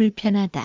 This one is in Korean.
불편하다.